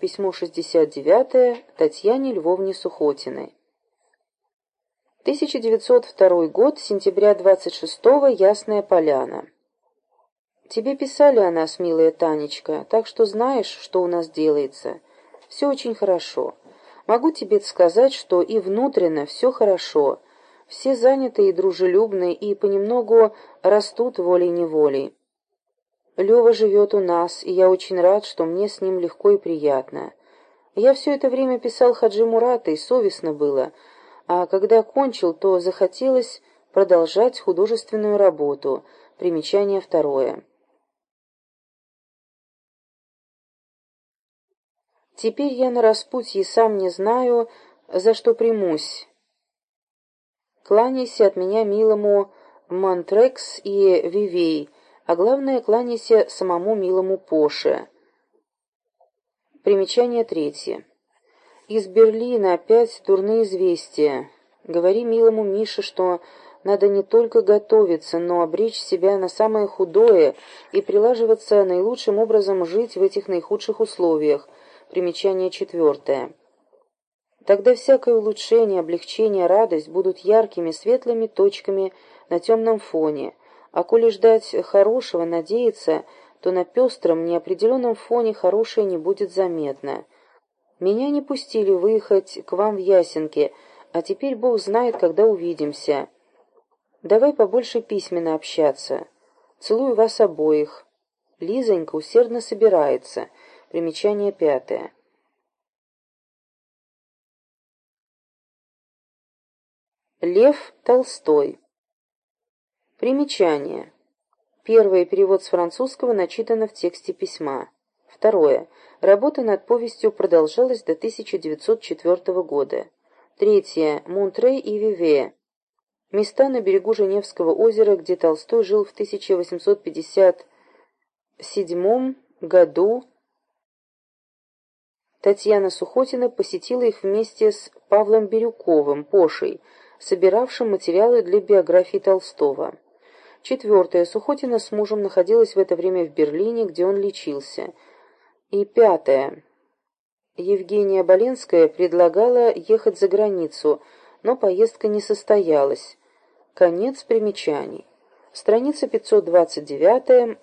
Письмо 69 Татьяне Львовне Сухотиной. 1902 год, сентября 26-го, Ясная Поляна. Тебе писали о нас, милая Танечка, так что знаешь, что у нас делается. Все очень хорошо. Могу тебе сказать, что и внутренно все хорошо. Все заняты и дружелюбны, и понемногу растут волей-неволей. Лева живет у нас, и я очень рад, что мне с ним легко и приятно. Я все это время писал Хаджи Мурата, и совестно было, а когда кончил, то захотелось продолжать художественную работу. Примечание второе. Теперь я на распутье сам не знаю, за что примусь. Кланяйся от меня милому Монтрекс и Вивей, а главное, кланяйся самому милому Поше. Примечание третье. Из Берлина опять дурные известия. Говори милому Мише, что надо не только готовиться, но обречь себя на самое худое и прилаживаться наилучшим образом жить в этих наихудших условиях. Примечание четвертое. Тогда всякое улучшение, облегчение, радость будут яркими, светлыми точками на темном фоне, а коли ждать хорошего, надеяться, то на пестром, неопределенном фоне хорошее не будет заметно. Меня не пустили выехать к вам в Ясенке, а теперь Бог знает, когда увидимся. Давай побольше письменно общаться. Целую вас обоих. Лизонька усердно собирается. Примечание пятое. Лев Толстой Примечание. Первое. Перевод с французского начитано в тексте письма. Второе. Работа над повестью продолжалась до 1904 года. Третье. Монтрей и Виве. Места на берегу Женевского озера, где Толстой жил в 1857 году. Татьяна Сухотина посетила их вместе с Павлом Бирюковым, Пошей, собиравшим материалы для биографии Толстого. Четвертое. Сухотина с мужем находилась в это время в Берлине, где он лечился. И пятое. Евгения Боленская предлагала ехать за границу, но поездка не состоялась. Конец примечаний. Страница 529